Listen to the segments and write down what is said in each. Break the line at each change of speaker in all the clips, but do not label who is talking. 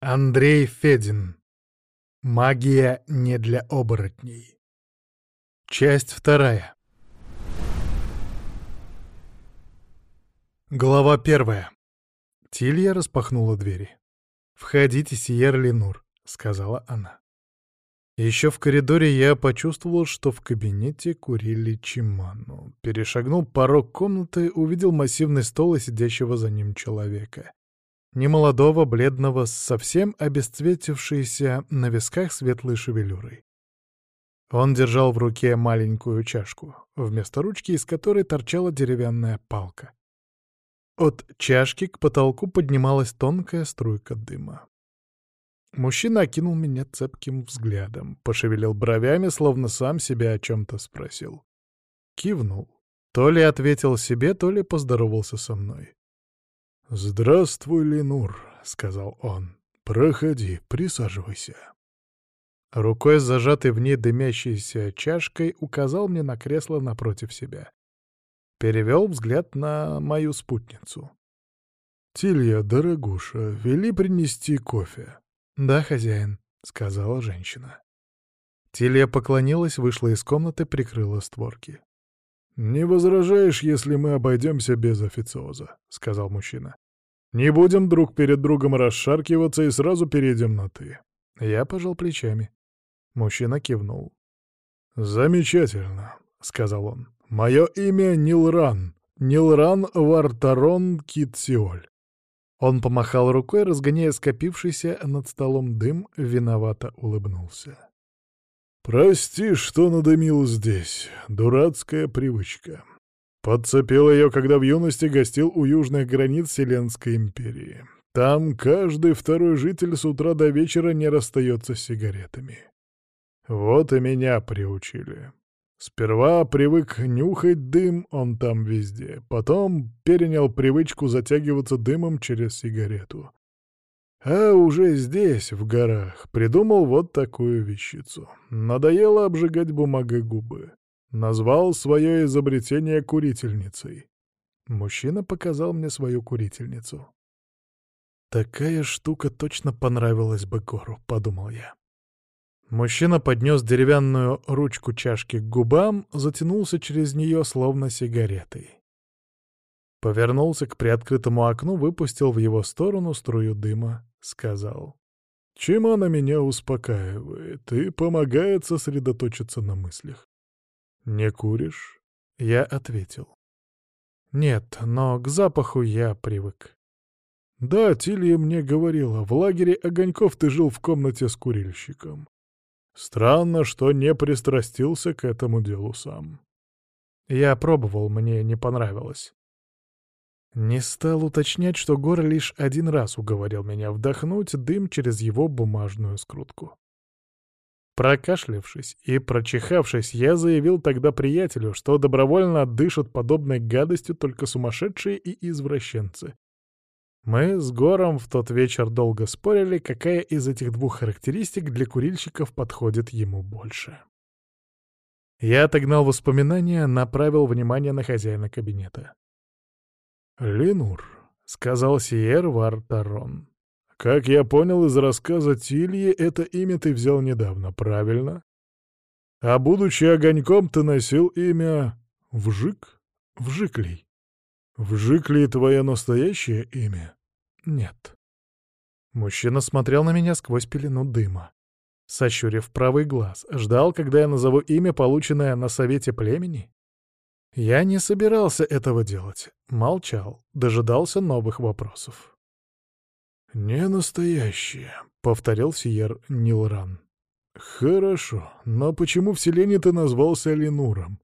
Андрей Федин. Магия не для оборотней. Часть вторая. Глава первая. Тилья распахнула двери. «Входите, Сиер Ленур», — сказала она. Еще в коридоре я почувствовал, что в кабинете курили чиману. Перешагнул порог комнаты, увидел массивный стол и сидящего за ним человека. Немолодого, бледного, совсем обесцветившейся на висках светлой шевелюрой. Он держал в руке маленькую чашку, вместо ручки из которой торчала деревянная палка. От чашки к потолку поднималась тонкая струйка дыма. Мужчина окинул меня цепким взглядом, пошевелил бровями, словно сам себя о чем-то спросил. Кивнул. То ли ответил себе, то ли поздоровался со мной. «Здравствуй, Ленур», — сказал он. «Проходи, присаживайся». Рукой, зажатой в ней дымящейся чашкой, указал мне на кресло напротив себя. Перевел взгляд на мою спутницу. «Тилья, дорогуша, вели принести кофе». «Да, хозяин», — сказала женщина. Тилья поклонилась, вышла из комнаты, прикрыла створки. «Не возражаешь, если мы обойдемся без официоза», — сказал мужчина. «Не будем друг перед другом расшаркиваться и сразу перейдем на «ты». Я пожал плечами. Мужчина кивнул. «Замечательно», — сказал он. «Мое имя Нилран. Нилран Вартарон Китсиоль». Он помахал рукой, разгоняя скопившийся над столом дым, виновато улыбнулся. «Прости, что надымил здесь. Дурацкая привычка. Подцепил ее, когда в юности гостил у южных границ Вселенской империи. Там каждый второй житель с утра до вечера не расстается с сигаретами. Вот и меня приучили. Сперва привык нюхать дым, он там везде. Потом перенял привычку затягиваться дымом через сигарету. А уже здесь, в горах, придумал вот такую вещицу. Надоело обжигать бумагой губы. Назвал свое изобретение курительницей. Мужчина показал мне свою курительницу. «Такая штука точно понравилась бы Гору», — подумал я. Мужчина поднес деревянную ручку чашки к губам, затянулся через нее словно сигаретой. Повернулся к приоткрытому окну, выпустил в его сторону струю дыма, сказал. «Чем она меня успокаивает и помогает сосредоточиться на мыслях?» «Не куришь?» Я ответил. «Нет, но к запаху я привык». «Да, Тилья мне говорила, в лагере Огоньков ты жил в комнате с курильщиком. Странно, что не пристрастился к этому делу сам». Я пробовал, мне не понравилось. Не стал уточнять, что Гор лишь один раз уговорил меня вдохнуть дым через его бумажную скрутку. Прокашлявшись и прочихавшись, я заявил тогда приятелю, что добровольно дышат подобной гадостью только сумасшедшие и извращенцы. Мы с Гором в тот вечер долго спорили, какая из этих двух характеристик для курильщиков подходит ему больше. Я отогнал воспоминания, направил внимание на хозяина кабинета. «Ленур», — сказал Сиер Вартарон. «Как я понял из рассказа Тильи, это имя ты взял недавно, правильно? А будучи огоньком, ты носил имя Вжик? Вжиклей. Вжиклей твое настоящее имя? Нет». Мужчина смотрел на меня сквозь пелену дыма. Сощурив правый глаз, ждал, когда я назову имя, полученное на совете племени? Я не собирался этого делать. Молчал, дожидался новых вопросов. «Не настоящее», — повторил Сиер Нилран. «Хорошо, но почему в селении ты назвался Ленуром?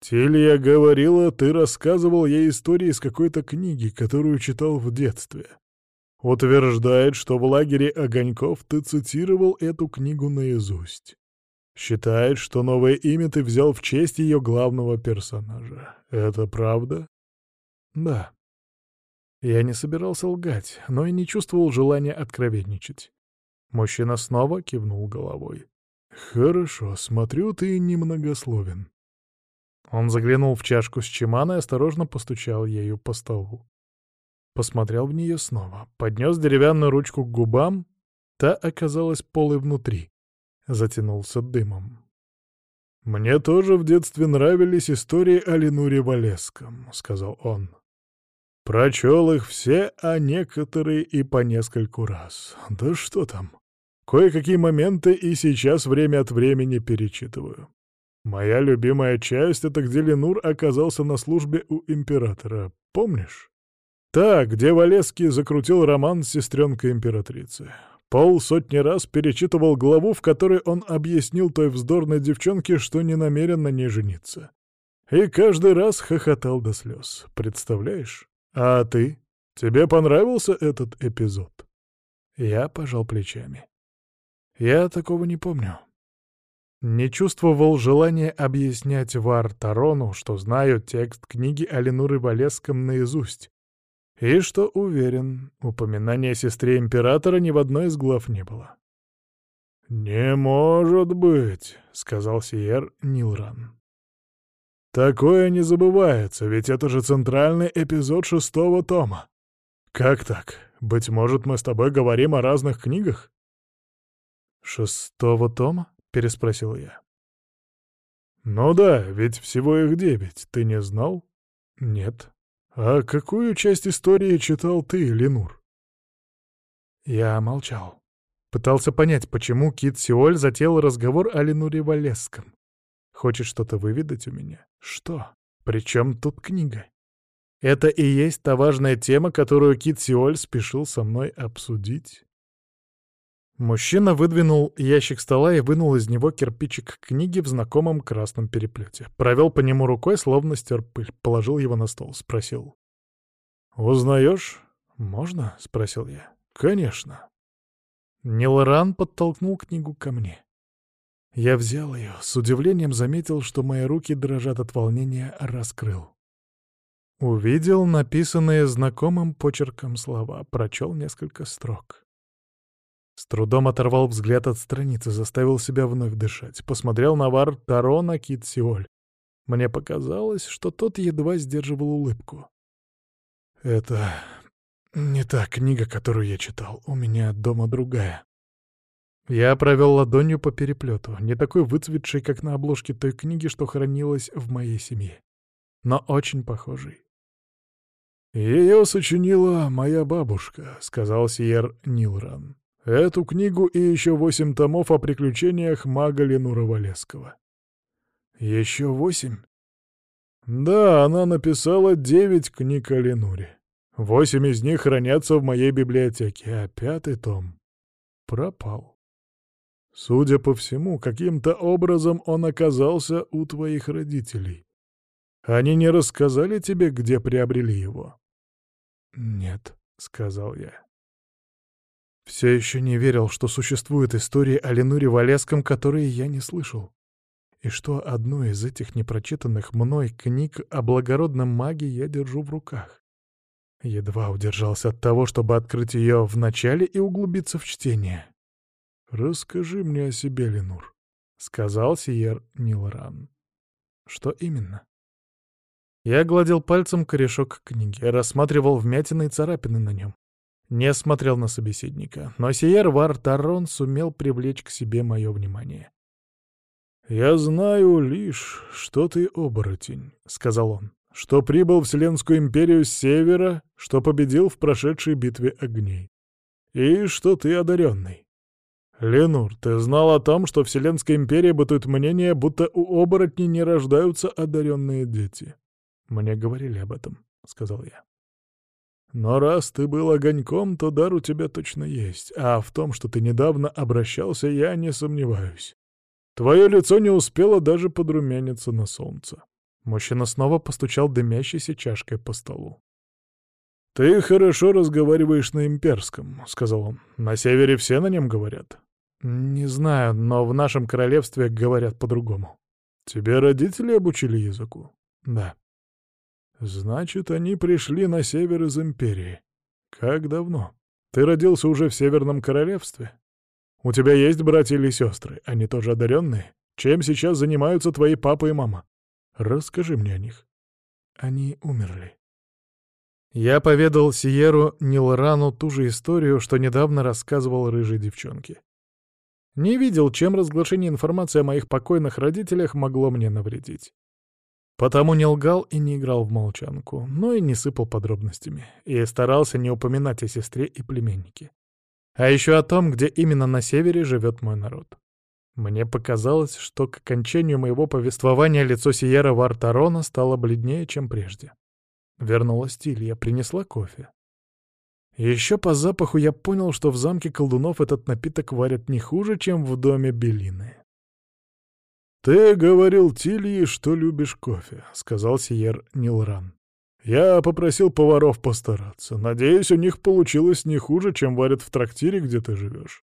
Тилья говорила, ты рассказывал ей истории из какой-то книги, которую читал в детстве. Утверждает, что в лагере Огоньков ты цитировал эту книгу наизусть. Считает, что новое имя ты взял в честь ее главного персонажа. Это правда? Да. Я не собирался лгать, но и не чувствовал желания откровенничать. Мужчина снова кивнул головой. «Хорошо, смотрю, ты немногословен». Он заглянул в чашку с чимана и осторожно постучал ею по столу. посмотрел в нее снова, поднес деревянную ручку к губам, та оказалась полой внутри, затянулся дымом. «Мне тоже в детстве нравились истории о Ленуре Валеском», — сказал он. «Прочел их все, а некоторые и по нескольку раз. Да что там. Кое-какие моменты и сейчас время от времени перечитываю. Моя любимая часть — это где Ленур оказался на службе у императора. Помнишь? Та, где Валеский закрутил роман с сестренкой императрицы. Пол сотни раз перечитывал главу, в которой он объяснил той вздорной девчонке, что не намерен на ней жениться. И каждый раз хохотал до слез. Представляешь? А ты? Тебе понравился этот эпизод? Я пожал плечами. Я такого не помню. Не чувствовал желания объяснять Вар Тарону, что знаю текст книги о Ленуре Валеском наизусть, и что, уверен, упоминания о сестре императора ни в одной из глав не было. «Не может быть», — сказал Сиер Нилран. «Такое не забывается, ведь это же центральный эпизод шестого тома. Как так? Быть может, мы с тобой говорим о разных книгах?» «Шестого тома?» — переспросил я. «Ну да, ведь всего их девять, ты не знал?» «Нет», «А какую часть истории читал ты, Ленур?» Я молчал. Пытался понять, почему Кит Сиоль затеял разговор о Ленуре Валесском. Хочет что-то выведать у меня? Что? Причем тут книга? Это и есть та важная тема, которую Кит Сиоль спешил со мной обсудить. Мужчина выдвинул ящик стола и вынул из него кирпичик книги в знакомом красном переплете. Провел по нему рукой, словно стер пыль. Положил его на стол. Спросил. «Узнаешь? Можно?» — спросил я. «Конечно». Нилран подтолкнул книгу ко мне. Я взял ее, с удивлением заметил, что мои руки дрожат от волнения, раскрыл. Увидел написанные знакомым почерком слова, прочел несколько строк. С трудом оторвал взгляд от страницы, заставил себя вновь дышать. Посмотрел на вар Кит Сиоль. Мне показалось, что тот едва сдерживал улыбку. «Это не та книга, которую я читал. У меня дома другая». Я провел ладонью по переплету, не такой выцветший, как на обложке той книги, что хранилась в моей семье, но очень похожий. «Ее сочинила моя бабушка», — сказал Сиер Нилран. Эту книгу и еще восемь томов о приключениях мага Ленура Валеского. Еще восемь? Да, она написала девять книг о Ленуре. Восемь из них хранятся в моей библиотеке, а пятый том пропал. Судя по всему, каким-то образом он оказался у твоих родителей. Они не рассказали тебе, где приобрели его? «Нет», — сказал я. Все еще не верил, что существуют истории о Ленуре Валеском, которые я не слышал. И что одну из этих непрочитанных мной книг о благородном маге я держу в руках. Едва удержался от того, чтобы открыть ее в начале и углубиться в чтение. «Расскажи мне о себе, Ленур», — сказал Сиер Нилран. «Что именно?» Я гладил пальцем корешок книги, рассматривал вмятины и царапины на нем. Не смотрел на собеседника, но Сиер Вар Тарон сумел привлечь к себе мое внимание. «Я знаю лишь, что ты оборотень», — сказал он, — «что прибыл в Вселенскую империю с севера, что победил в прошедшей битве огней, и что ты одаренный. Ленур, ты знал о том, что в Вселенской империи бытует мнение, будто у оборотней не рождаются одаренные дети?» «Мне говорили об этом», — сказал я. Но раз ты был огоньком, то дар у тебя точно есть, а в том, что ты недавно обращался, я не сомневаюсь. Твое лицо не успело даже подрумяниться на солнце. Мужчина снова постучал дымящейся чашкой по столу. «Ты хорошо разговариваешь на имперском», — сказал он. «На севере все на нем говорят?» «Не знаю, но в нашем королевстве говорят по-другому». «Тебе родители обучили языку?» «Да». Значит, они пришли на север из Империи. Как давно? Ты родился уже в Северном Королевстве? У тебя есть братья или сестры? Они тоже одаренные? Чем сейчас занимаются твои папа и мама? Расскажи мне о них. Они умерли. Я поведал Сиеру Нилрану ту же историю, что недавно рассказывал рыжей девчонке. Не видел, чем разглашение информации о моих покойных родителях могло мне навредить. Потому не лгал и не играл в молчанку, но и не сыпал подробностями, и старался не упоминать о сестре и племеннике. А еще о том, где именно на севере живет мой народ. Мне показалось, что к окончанию моего повествования лицо Сиера Вартарона стало бледнее, чем прежде. Вернулась Тилья, принесла кофе. Еще по запаху я понял, что в замке колдунов этот напиток варят не хуже, чем в доме Белины. «Ты говорил Тильи, что любишь кофе», — сказал Сиер Нилран. «Я попросил поваров постараться. Надеюсь, у них получилось не хуже, чем варят в трактире, где ты живешь.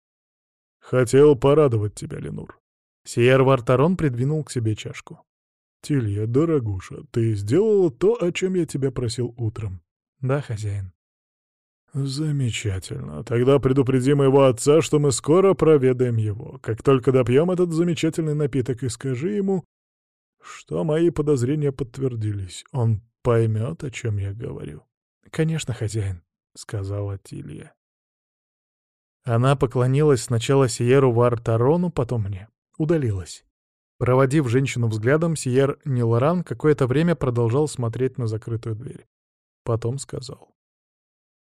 Хотел порадовать тебя, Ленур». Сиер Вартарон придвинул к себе чашку. «Тилья, дорогуша, ты сделала то, о чем я тебя просил утром?» «Да, хозяин». «Замечательно. Тогда предупреди моего отца, что мы скоро проведаем его. Как только допьем этот замечательный напиток, и скажи ему, что мои подозрения подтвердились. Он поймет, о чем я говорю». «Конечно, хозяин», — сказала Тилья. Она поклонилась сначала Сиеру Вартарону, потом мне. Удалилась. Проводив женщину взглядом, Сиер Нилоран какое-то время продолжал смотреть на закрытую дверь. Потом сказал.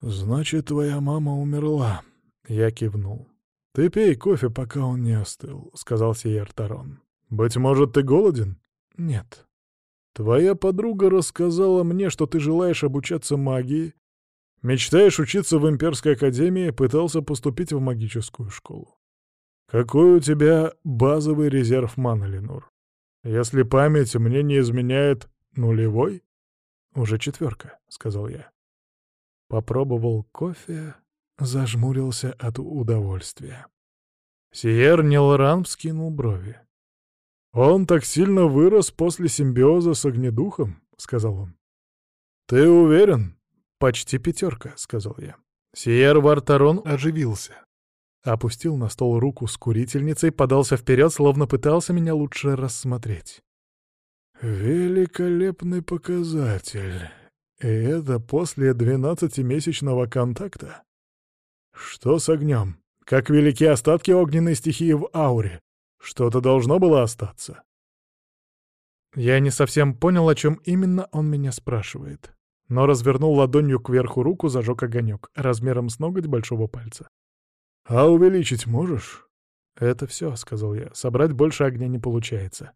«Значит, твоя мама умерла?» Я кивнул. «Ты пей кофе, пока он не остыл», — сказал Сиер Тарон. «Быть может, ты голоден?» «Нет». «Твоя подруга рассказала мне, что ты желаешь обучаться магии, мечтаешь учиться в Имперской Академии, пытался поступить в магическую школу. Какой у тебя базовый резерв маны, Ленур? Если память мне не изменяет, нулевой?» «Уже четверка», — сказал я. Попробовал кофе, зажмурился от удовольствия. Сиер Нилран вскинул брови. «Он так сильно вырос после симбиоза с огнедухом?» — сказал он. «Ты уверен?» «Почти пятерка», — сказал я. Сиер Вартарон оживился. Опустил на стол руку с курительницей, подался вперед, словно пытался меня лучше рассмотреть. «Великолепный показатель», и это после двенадцатимесячного контакта? Что с огнем? Как велики остатки огненной стихии в ауре? Что-то должно было остаться. Я не совсем понял, о чем именно он меня спрашивает, но развернул ладонью кверху руку, зажег огонек, размером с ноготь большого пальца. «А увеличить можешь?» «Это все», — сказал я. «Собрать больше огня не получается».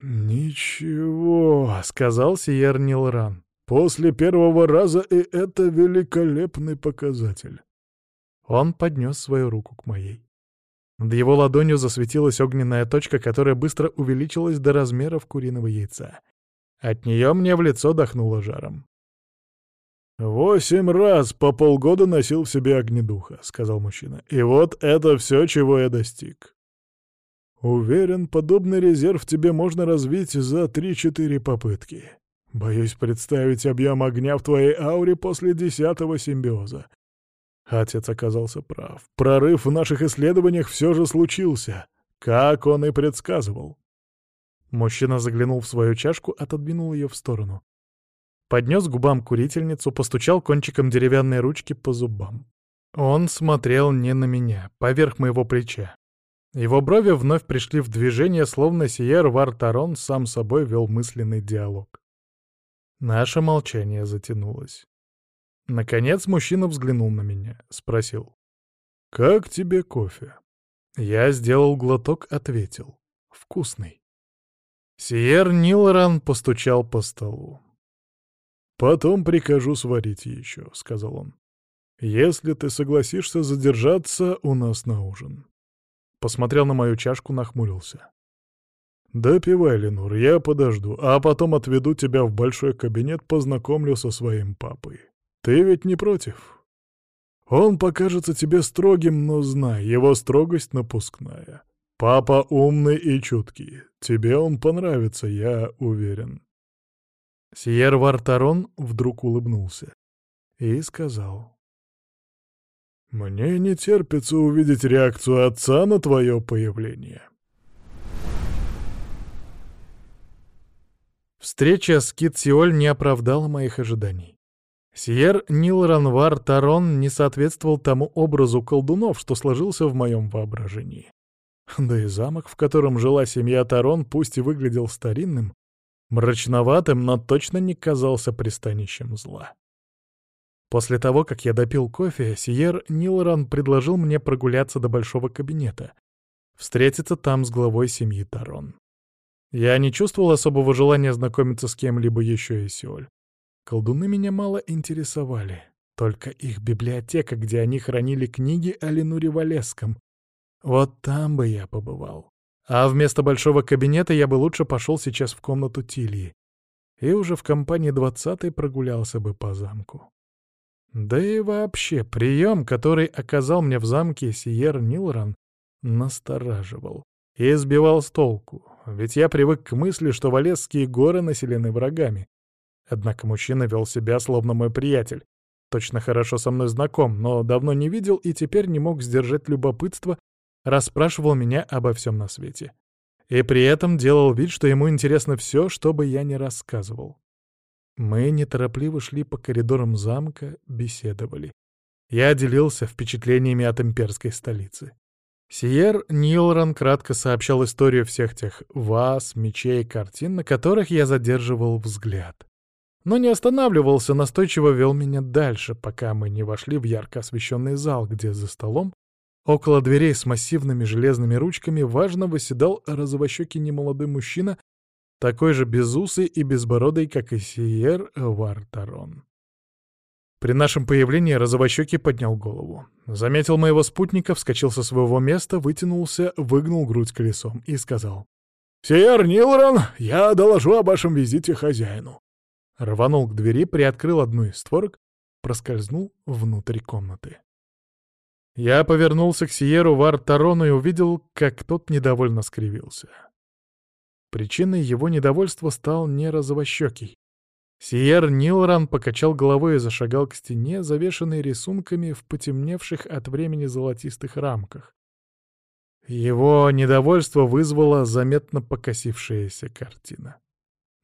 «Ничего», — сказал Сиер Нилран. После первого раза и это великолепный показатель. Он поднес свою руку к моей. Над его ладонью засветилась огненная точка, которая быстро увеличилась до размеров куриного яйца. От нее мне в лицо дохнуло жаром. «Восемь раз по полгода носил в себе огнедуха», — сказал мужчина. «И вот это все, чего я достиг. Уверен, подобный резерв тебе можно развить за три-четыре попытки. Боюсь представить объем огня в твоей ауре после десятого симбиоза. Отец оказался прав. Прорыв в наших исследованиях все же случился, как он и предсказывал. Мужчина заглянул в свою чашку, отодвинул ее в сторону. Поднес губам курительницу, постучал кончиком деревянной ручки по зубам. Он смотрел не на меня, поверх моего плеча. Его брови вновь пришли в движение, словно Сиер Вартарон сам собой вел мысленный диалог. Наше молчание затянулось. Наконец мужчина взглянул на меня, спросил. «Как тебе кофе?» Я сделал глоток, ответил. «Вкусный». Сиер Нилран постучал по столу. «Потом прикажу сварить еще», — сказал он. «Если ты согласишься задержаться у нас на ужин». Посмотрел на мою чашку, нахмурился. «Допивай, Ленур, я подожду, а потом отведу тебя в большой кабинет, познакомлю со своим папой. Ты ведь не против? Он покажется тебе строгим, но знай, его строгость напускная. Папа умный и чуткий. Тебе он понравится, я уверен». Сиер Вартарон вдруг улыбнулся и сказал. «Мне не терпится увидеть реакцию отца на твое появление». Встреча с Кит Сиоль не оправдала моих ожиданий. Сьер Нил Ранвар Тарон не соответствовал тому образу колдунов, что сложился в моем воображении. Да и замок, в котором жила семья Тарон, пусть и выглядел старинным, мрачноватым, но точно не казался пристанищем зла. После того, как я допил кофе, Сиер Нилран предложил мне прогуляться до большого кабинета, встретиться там с главой семьи Тарон. Я не чувствовал особого желания знакомиться с кем-либо еще из Сеоль. Колдуны меня мало интересовали. Только их библиотека, где они хранили книги о Ленуре Валеском. Вот там бы я побывал. А вместо большого кабинета я бы лучше пошел сейчас в комнату Тильи. И уже в компании двадцатой прогулялся бы по замку. Да и вообще, прием, который оказал мне в замке Сиер Нилран, настораживал и сбивал с толку, ведь я привык к мысли, что Валесские горы населены врагами. Однако мужчина вел себя словно мой приятель, точно хорошо со мной знаком, но давно не видел и теперь не мог сдержать любопытство, расспрашивал меня обо всем на свете. И при этом делал вид, что ему интересно все, что бы я ни рассказывал. Мы неторопливо шли по коридорам замка, беседовали. Я делился впечатлениями от имперской столицы. Сиер Нилран кратко сообщал историю всех тех ваз, мечей, картин, на которых я задерживал взгляд. Но не останавливался, настойчиво вел меня дальше, пока мы не вошли в ярко освещенный зал, где за столом, около дверей с массивными железными ручками, важно восседал розовощекий немолодой мужчина такой же безусый и безбородый, как и Сиер Вартарон. При нашем появлении розовощекий поднял голову. Заметил моего спутника, вскочил со своего места, вытянулся, выгнул грудь колесом и сказал. «Сиер Нилрон, я доложу о вашем визите хозяину». Рванул к двери, приоткрыл одну из створок, проскользнул внутрь комнаты. Я повернулся к Сиеру Вартарону и увидел, как тот недовольно скривился. Причиной его недовольства стал не розовощекий. Сиер Нилран покачал головой и зашагал к стене, завешенной рисунками в потемневших от времени золотистых рамках. Его недовольство вызвала заметно покосившаяся картина.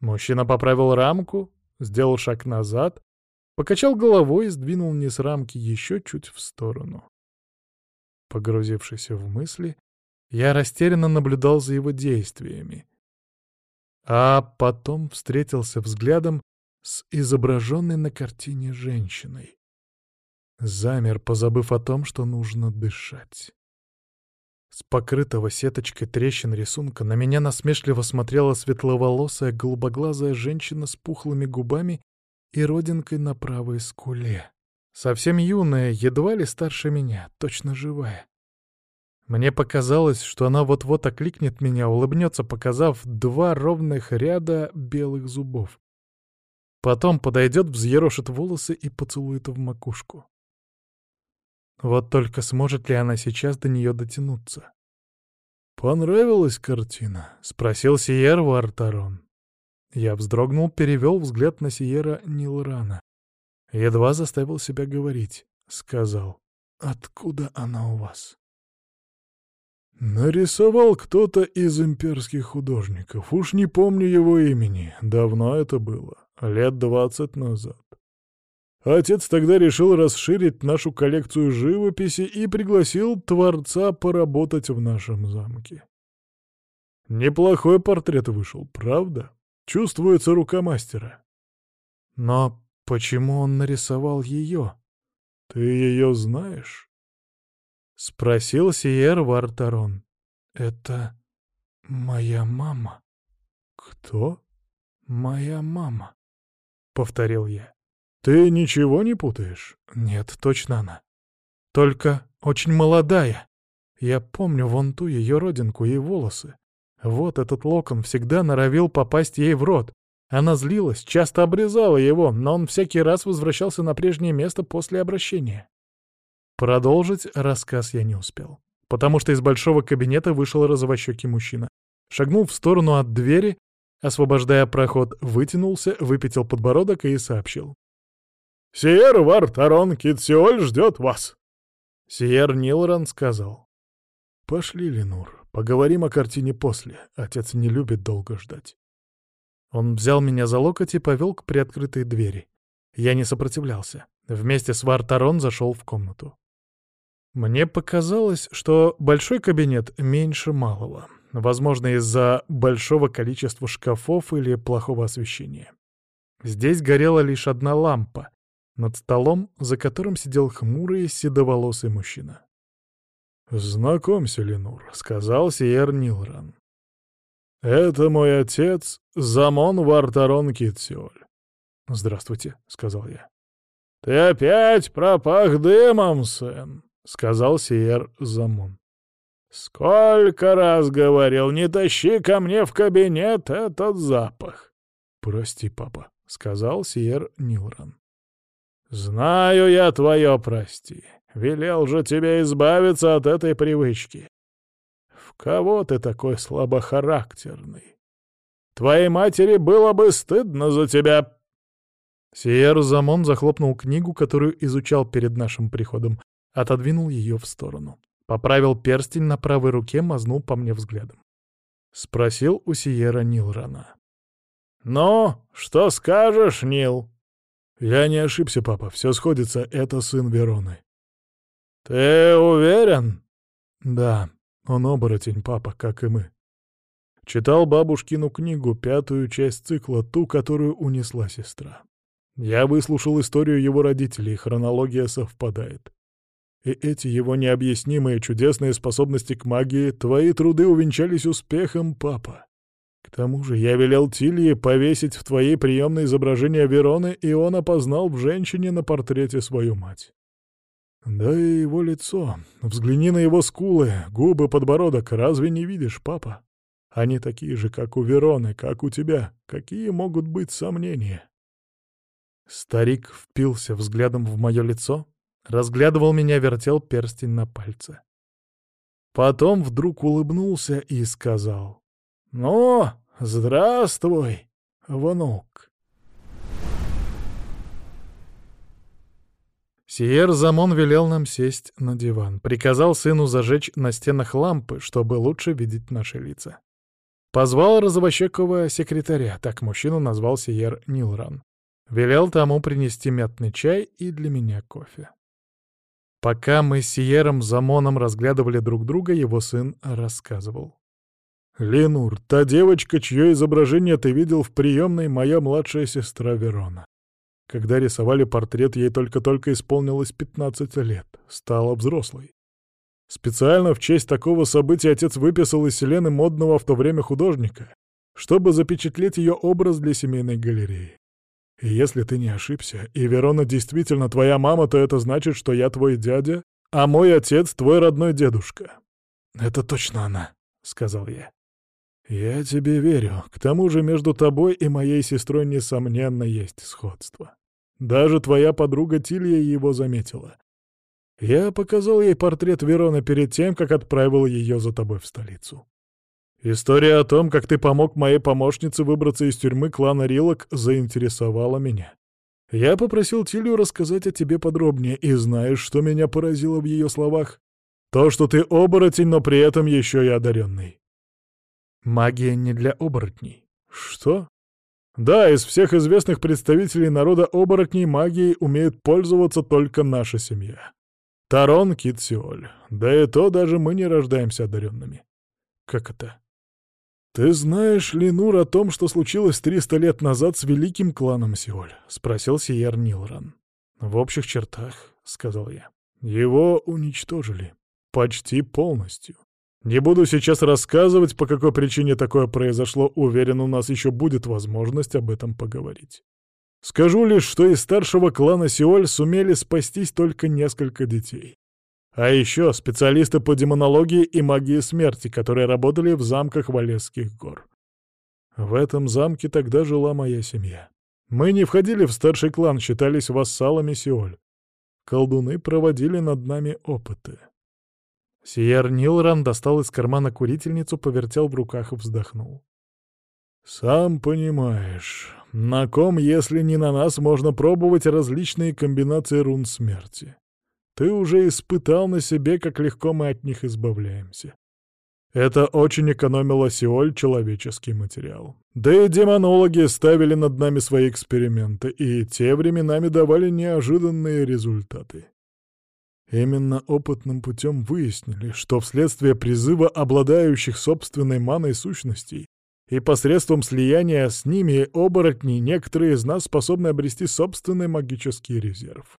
Мужчина поправил рамку, сделал шаг назад, покачал головой и сдвинул низ рамки еще чуть в сторону. Погрузившись в мысли, я растерянно наблюдал за его действиями а потом встретился взглядом с изображенной на картине женщиной. Замер, позабыв о том, что нужно дышать. С покрытого сеточкой трещин рисунка на меня насмешливо смотрела светловолосая голубоглазая женщина с пухлыми губами и родинкой на правой скуле. Совсем юная, едва ли старше меня, точно живая. Мне показалось, что она вот-вот окликнет меня, улыбнется, показав два ровных ряда белых зубов. Потом подойдет, взъерошит волосы и поцелует в макушку. Вот только сможет ли она сейчас до нее дотянуться? «Понравилась картина?» — спросил Сиер Вартарон. Я вздрогнул, перевел взгляд на Сиера Нилрана. Едва заставил себя говорить. Сказал, «Откуда она у вас?» Нарисовал кто-то из имперских художников. Уж не помню его имени. Давно это было. Лет двадцать назад. Отец тогда решил расширить нашу коллекцию живописи и пригласил творца поработать в нашем замке. Неплохой портрет вышел, правда? Чувствуется рука мастера. Но почему он нарисовал ее? Ты ее знаешь? — спросил Сиер Вартарон. «Это моя мама». «Кто?» «Моя мама», — повторил я. «Ты ничего не путаешь?» «Нет, точно она. Только очень молодая. Я помню вон ту ее родинку и волосы. Вот этот локон всегда норовил попасть ей в рот. Она злилась, часто обрезала его, но он всякий раз возвращался на прежнее место после обращения. Продолжить рассказ я не успел, потому что из большого кабинета вышел розовощекий мужчина. Шагнул в сторону от двери, освобождая проход, вытянулся, выпятил подбородок и сообщил. «Сиер Вард Арон Китсиоль ждет вас!» Сиер Нилран сказал. «Пошли, Ленур, поговорим о картине после. Отец не любит долго ждать». Он взял меня за локоть и повел к приоткрытой двери. Я не сопротивлялся. Вместе с Вартарон зашел в комнату. Мне показалось, что большой кабинет меньше малого. Возможно, из-за большого количества шкафов или плохого освещения. Здесь горела лишь одна лампа, над столом, за которым сидел хмурый седоволосый мужчина. «Знакомься, Ленур», — сказал Сиер Нилран. «Это мой отец, Замон Вартарон Китсиоль». «Здравствуйте», — сказал я. «Ты опять пропах дымом, сын», — сказал Сиер Замон. «Сколько раз говорил, не тащи ко мне в кабинет этот запах!» «Прости, папа», — сказал Сиер Нилран. «Знаю я твое прости. Велел же тебе избавиться от этой привычки. В кого ты такой слабохарактерный? Твоей матери было бы стыдно за тебя!» Сиер Замон захлопнул книгу, которую изучал перед нашим приходом, отодвинул ее в сторону. Поправил перстень на правой руке, мазнул по мне взглядом. Спросил у Сиера Нилрана. «Ну, что скажешь, Нил?» «Я не ошибся, папа, все сходится, это сын Вероны». «Ты уверен?» «Да, он оборотень, папа, как и мы». Читал бабушкину книгу, пятую часть цикла, ту, которую унесла сестра. Я выслушал историю его родителей, хронология совпадает. И эти его необъяснимые чудесные способности к магии, твои труды увенчались успехом, папа. К тому же я велел Тилье повесить в твоей приемной изображение Вероны, и он опознал в женщине на портрете свою мать. Да и его лицо. Взгляни на его скулы, губы, подбородок. Разве не видишь, папа? Они такие же, как у Вероны, как у тебя. Какие могут быть сомнения? Старик впился взглядом в мое лицо, разглядывал меня, вертел перстень на пальце. Потом вдруг улыбнулся и сказал. «Ну, здравствуй, внук!» Сиер Замон велел нам сесть на диван, приказал сыну зажечь на стенах лампы, чтобы лучше видеть наши лица. Позвал розовощекого секретаря, так мужчину назвал Сиер Нилран. Велел тому принести мятный чай и для меня кофе. Пока мы с Сиером Замоном разглядывали друг друга, его сын рассказывал. «Ленур, та девочка, чье изображение ты видел в приемной, моя младшая сестра Верона. Когда рисовали портрет, ей только-только исполнилось 15 лет, стала взрослой. Специально в честь такого события отец выписал из Селены модного в то время художника, чтобы запечатлеть ее образ для семейной галереи. Если ты не ошибся, и Верона действительно твоя мама, то это значит, что я твой дядя, а мой отец твой родной дедушка. Это точно она, — сказал я. «Я тебе верю. К тому же между тобой и моей сестрой, несомненно, есть сходство. Даже твоя подруга Тилья его заметила. Я показал ей портрет Верона перед тем, как отправил ее за тобой в столицу. История о том, как ты помог моей помощнице выбраться из тюрьмы клана Рилок, заинтересовала меня. Я попросил Тилью рассказать о тебе подробнее, и знаешь, что меня поразило в ее словах? То, что ты оборотень, но при этом еще и одаренный. Магия не для оборотней. Что? Да, из всех известных представителей народа оборотней магией умеет пользоваться только наша семья. Тарон Китсиоль. Да и то даже мы не рождаемся одаренными. Как это? «Ты знаешь, Ленур, о том, что случилось 300 лет назад с великим кланом Сиоль?» — спросил Сиер Нилран. «В общих чертах», — сказал я. «Его уничтожили. Почти полностью. Не буду сейчас рассказывать, по какой причине такое произошло, уверен, у нас еще будет возможность об этом поговорить. Скажу лишь, что из старшего клана Сиоль сумели спастись только несколько детей. А еще специалисты по демонологии и магии смерти, которые работали в замках Валесских гор. В этом замке тогда жила моя семья. Мы не входили в старший клан, считались вассалами Сиоль. Колдуны проводили над нами опыты. Сиер Нилран достал из кармана курительницу, повертел в руках и вздохнул. «Сам понимаешь, на ком, если не на нас, можно пробовать различные комбинации рун смерти. Ты уже испытал на себе, как легко мы от них избавляемся. Это очень экономило Сеоль человеческий материал. Да и демонологи ставили над нами свои эксперименты, и те временами давали неожиданные результаты. Именно опытным путем выяснили, что вследствие призыва обладающих собственной маной сущностей и посредством слияния с ними оборотней некоторые из нас способны обрести собственный магический резерв.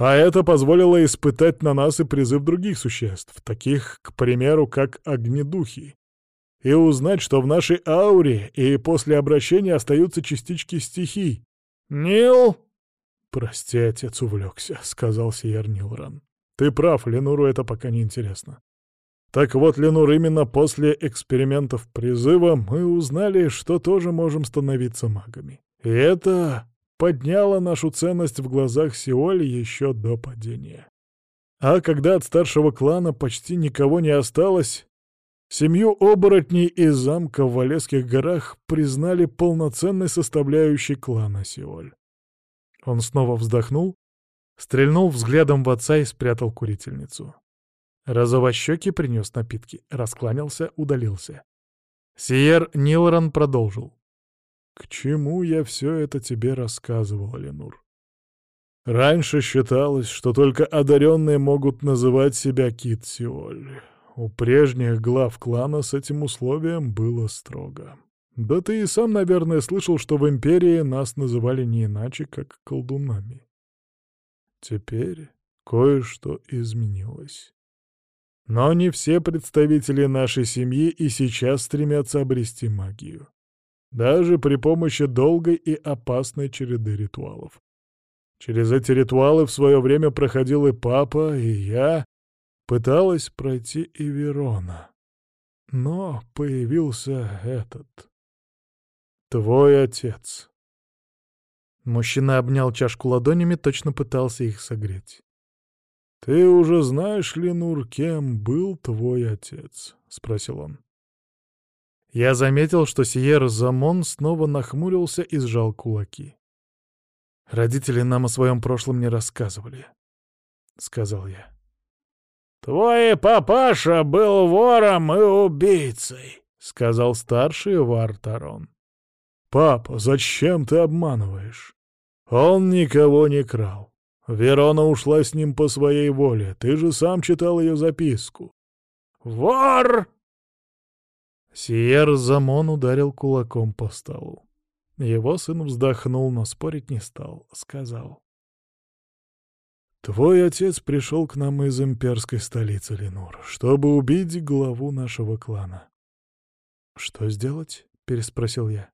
А это позволило испытать на нас и призыв других существ, таких, к примеру, как огнедухи, и узнать, что в нашей ауре и после обращения остаются частички стихий. «Нил!» «Прости, отец увлекся», — сказал Сиер Нилран. «Ты прав, Ленуру это пока не интересно. Так вот, Ленур, именно после экспериментов призыва мы узнали, что тоже можем становиться магами. И это подняла нашу ценность в глазах Сиоли еще до падения. А когда от старшего клана почти никого не осталось, семью оборотней из замка в Валесских горах признали полноценной составляющей клана Сиоль. Он снова вздохнул, стрельнул взглядом в отца и спрятал курительницу. Розовощекий принес напитки, раскланялся, удалился. Сиер Нилран продолжил. К чему я все это тебе рассказывал, Ленур? Раньше считалось, что только одаренные могут называть себя Кит-Сиоль. У прежних глав клана с этим условием было строго. Да ты и сам, наверное, слышал, что в Империи нас называли не иначе, как колдунами. Теперь кое-что изменилось. Но не все представители нашей семьи и сейчас стремятся обрести магию даже при помощи долгой и опасной череды ритуалов. Через эти ритуалы в свое время проходил и папа, и я. Пыталась пройти и Верона. Но появился этот. Твой отец. Мужчина обнял чашку ладонями, точно пытался их согреть. «Ты уже знаешь, Ленур, кем был твой отец?» — спросил он. Я заметил, что Сиер Замон снова нахмурился и сжал кулаки. «Родители нам о своем прошлом не рассказывали», — сказал я. «Твой папаша был вором и убийцей», — сказал старший Вартарон. «Папа, зачем ты обманываешь? Он никого не крал. Верона ушла с ним по своей воле. Ты же сам читал ее записку». «Вор!» Сиер Замон ударил кулаком по столу. Его сын вздохнул, но спорить не стал, сказал. «Твой отец пришел к нам из имперской столицы, Ленур, чтобы убить главу нашего клана». «Что сделать?» — переспросил я.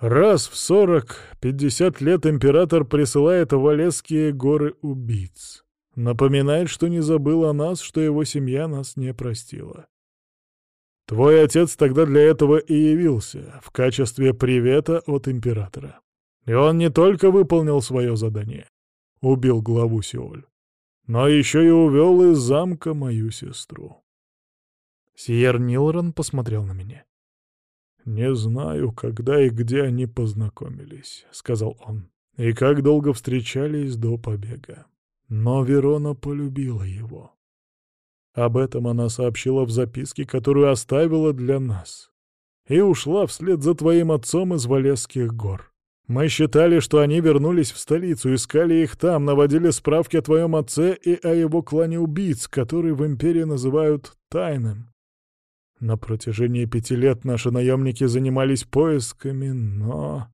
«Раз в сорок-пятьдесят лет император присылает в Олесские горы убийц. Напоминает, что не забыл о нас, что его семья нас не простила. Твой отец тогда для этого и явился, в качестве привета от императора. И он не только выполнил свое задание, убил главу Сеоль, но еще и увел из замка мою сестру. Сиер Нилрон посмотрел на меня. «Не знаю, когда и где они познакомились», — сказал он, — «и как долго встречались до побега. Но Верона полюбила его. Об этом она сообщила в записке, которую оставила для нас. И ушла вслед за твоим отцом из Валесских гор. Мы считали, что они вернулись в столицу, искали их там, наводили справки о твоем отце и о его клане убийц, который в империи называют тайным. На протяжении пяти лет наши наемники занимались поисками, но...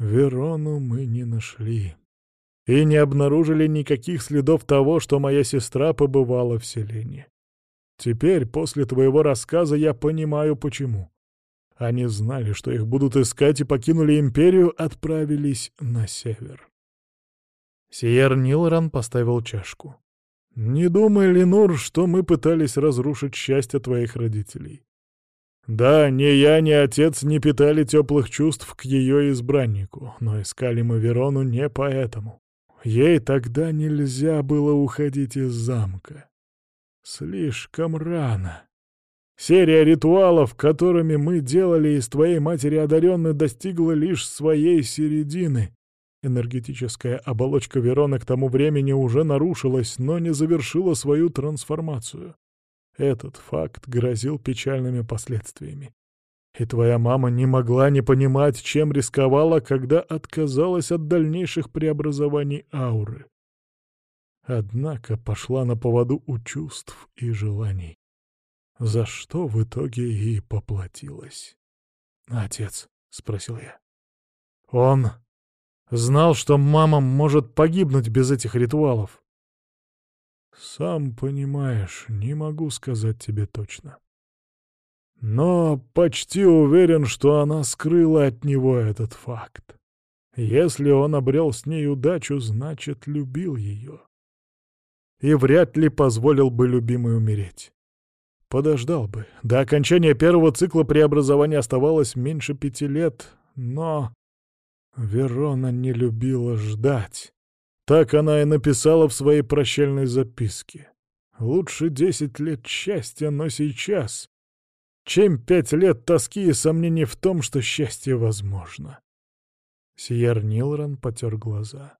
Верону мы не нашли и не обнаружили никаких следов того, что моя сестра побывала в селении. Теперь, после твоего рассказа, я понимаю, почему. Они знали, что их будут искать, и покинули империю, отправились на север. Сиер Нилран поставил чашку. «Не думай, Ленур, что мы пытались разрушить счастье твоих родителей. Да, ни я, ни отец не питали теплых чувств к ее избраннику, но искали мы Верону не поэтому. Ей тогда нельзя было уходить из замка. Слишком рано. Серия ритуалов, которыми мы делали из твоей матери одаренной, достигла лишь своей середины. Энергетическая оболочка Верона к тому времени уже нарушилась, но не завершила свою трансформацию. Этот факт грозил печальными последствиями. И твоя мама не могла не понимать, чем рисковала, когда отказалась от дальнейших преобразований ауры. Однако пошла на поводу у чувств и желаний, за что в итоге и поплатилась. «Отец», — спросил я. «Он знал, что мама может погибнуть без этих ритуалов?» «Сам понимаешь, не могу сказать тебе точно. Но почти уверен, что она скрыла от него этот факт. Если он обрел с ней удачу, значит, любил ее. И вряд ли позволил бы любимой умереть. Подождал бы. До окончания первого цикла преобразования оставалось меньше пяти лет, но... Верона не любила ждать. Так она и написала в своей прощальной записке. Лучше десять лет счастья, но сейчас, чем пять лет тоски и сомнений в том, что счастье возможно. Сиер Нилран потер глаза.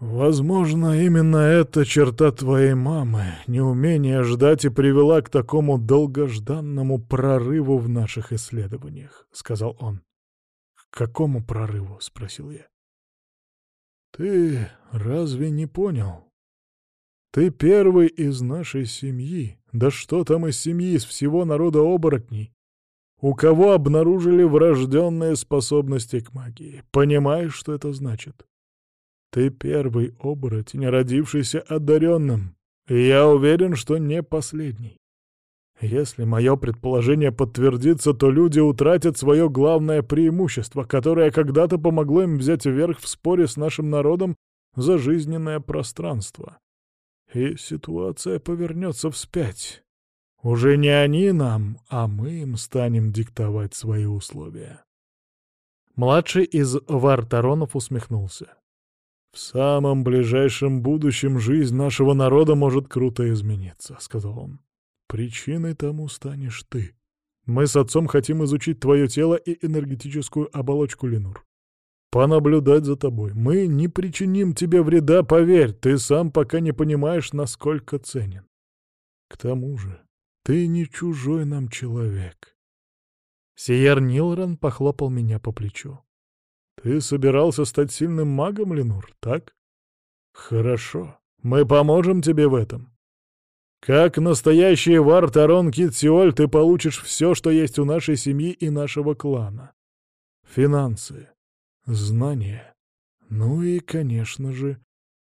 Возможно, именно эта черта твоей мамы, неумение ждать, и привела к такому долгожданному прорыву в наших исследованиях, — сказал он. — К какому прорыву? — спросил я. — Ты разве не понял? Ты первый из нашей семьи, да что там из семьи, из всего народа оборотней, у кого обнаружили врожденные способности к магии. Понимаешь, что это значит? Ты первый оборотень, родившийся одаренным, и я уверен, что не последний. Если мое предположение подтвердится, то люди утратят свое главное преимущество, которое когда-то помогло им взять верх в споре с нашим народом за жизненное пространство. И ситуация повернется вспять. Уже не они нам, а мы им станем диктовать свои условия. Младший из Вартаронов усмехнулся. «В самом ближайшем будущем жизнь нашего народа может круто измениться», — сказал он. «Причиной тому станешь ты. Мы с отцом хотим изучить твое тело и энергетическую оболочку Ленур. Понаблюдать за тобой. Мы не причиним тебе вреда, поверь, ты сам пока не понимаешь, насколько ценен. К тому же, ты не чужой нам человек». Сиер Нилран похлопал меня по плечу. Ты собирался стать сильным магом, Ленур, так? Хорошо. Мы поможем тебе в этом. Как настоящий вар Тарон Китсиоль ты получишь все, что есть у нашей семьи и нашего клана. Финансы, знания, ну и, конечно же,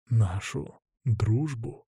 нашу дружбу.